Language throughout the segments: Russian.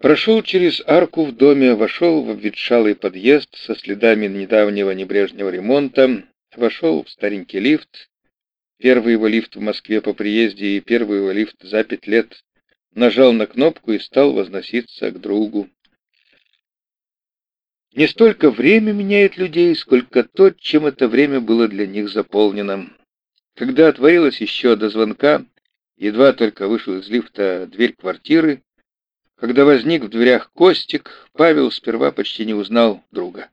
Прошел через арку в доме, вошел в обветшалый подъезд со следами недавнего небрежного ремонта, вошел в старенький лифт, первый его лифт в Москве по приезде и первый его лифт за пять лет, нажал на кнопку и стал возноситься к другу. Не столько время меняет людей, сколько то, чем это время было для них заполнено. Когда отворилась еще до звонка, едва только вышел из лифта дверь квартиры, когда возник в дверях Костик, Павел сперва почти не узнал друга.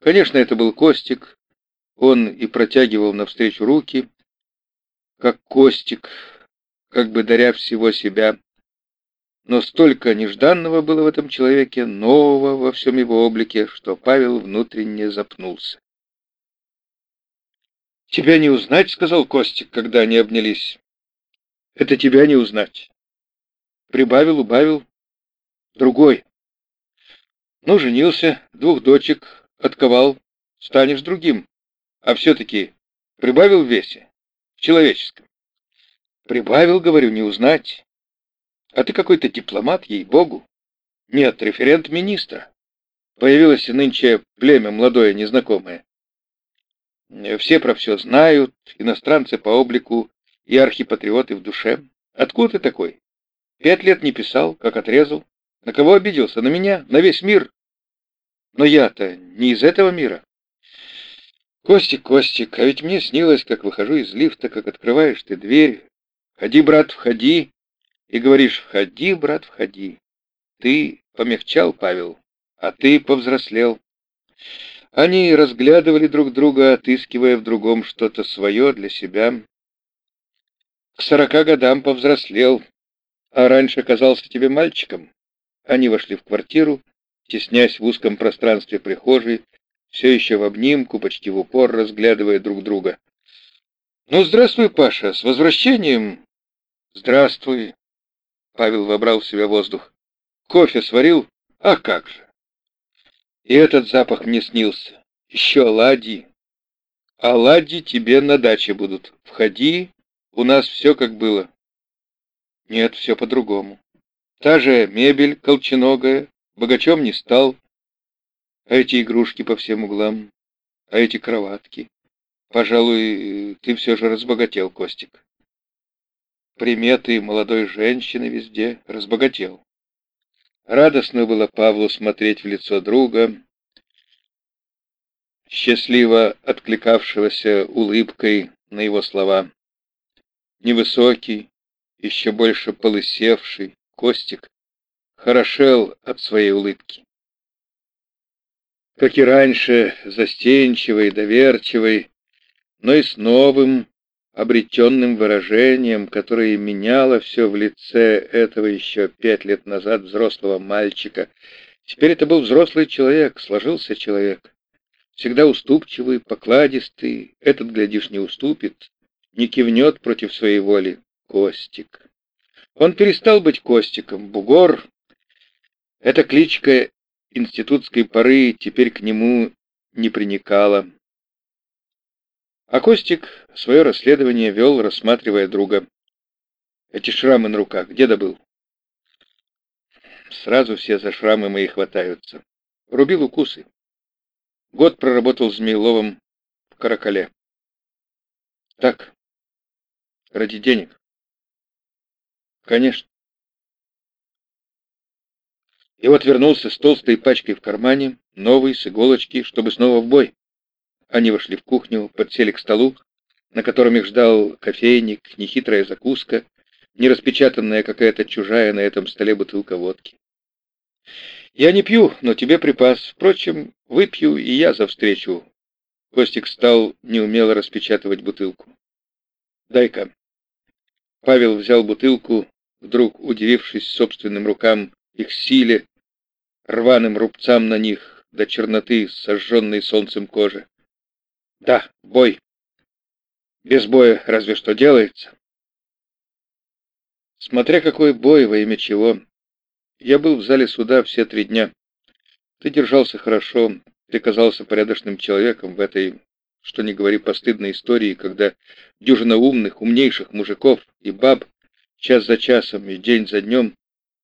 Конечно, это был Костик. Он и протягивал навстречу руки, как Костик, как бы даря всего себя. Но столько нежданного было в этом человеке, нового во всем его облике, что Павел внутренне запнулся. «Тебя не узнать», — сказал Костик, когда они обнялись. «Это тебя не узнать». Прибавил, убавил, другой. Ну, женился, двух дочек отковал, станешь другим. А все-таки прибавил в весе, в человеческом. Прибавил, говорю, не узнать. А ты какой-то дипломат, ей-богу. Нет, референт министра. Появилось нынче племя молодое, незнакомое. Все про все знают, иностранцы по облику и архипатриоты в душе. Откуда ты такой? Пять лет не писал, как отрезал. На кого обиделся? На меня? На весь мир? Но я-то не из этого мира. Костик, Костик, а ведь мне снилось, как выхожу из лифта, как открываешь ты дверь. Входи, брат, входи. И говоришь, входи, брат, входи. Ты помягчал, Павел, а ты повзрослел. Они разглядывали друг друга, отыскивая в другом что-то свое для себя. К сорока годам повзрослел, а раньше казался тебе мальчиком. Они вошли в квартиру, теснясь в узком пространстве прихожей, все еще в обнимку, почти в упор, разглядывая друг друга. «Ну, здравствуй, Паша, с возвращением!» «Здравствуй!» Павел вобрал в себя воздух. «Кофе сварил? А как же!» И этот запах мне снился. Еще оладьи. Оладьи тебе на даче будут. Входи, у нас все как было. Нет, все по-другому. Та же мебель колченогая, богачом не стал. А эти игрушки по всем углам, а эти кроватки. Пожалуй, ты все же разбогател, Костик. Приметы молодой женщины везде разбогател. Радостно было Павлу смотреть в лицо друга, счастливо откликавшегося улыбкой на его слова. Невысокий, еще больше полысевший, Костик хорошел от своей улыбки. Как и раньше, застенчивый, доверчивый, но и с новым, обретенным выражением, которое меняло все в лице этого еще пять лет назад взрослого мальчика. Теперь это был взрослый человек, сложился человек. Всегда уступчивый, покладистый, этот, глядишь, не уступит, не кивнет против своей воли. Костик. Он перестал быть Костиком. Бугор — эта кличка институтской поры теперь к нему не приникала. А Костик свое расследование вел, рассматривая друга. Эти шрамы на руках где добыл? Сразу все за шрамы мои хватаются. Рубил укусы. Год проработал Змеиловым в Каракале. Так, ради денег. Конечно. И вот вернулся с толстой пачкой в кармане, новый, с иголочки, чтобы снова в бой. Они вошли в кухню, подсели к столу, на котором их ждал кофейник, нехитрая закуска, нераспечатанная какая-то чужая на этом столе бутылка водки. «Я не пью, но тебе припас. Впрочем, выпью и я за встречу». Костик стал неумело распечатывать бутылку. «Дай-ка». Павел взял бутылку, вдруг удивившись собственным рукам, их силе, рваным рубцам на них, до черноты, сожженной солнцем кожи. Да, бой. Без боя разве что делается. Смотря какой бой, во имя чего. Я был в зале суда все три дня. Ты держался хорошо, ты казался порядочным человеком в этой, что не говори, постыдной истории, когда дюжина умных, умнейших мужиков и баб час за часом и день за днем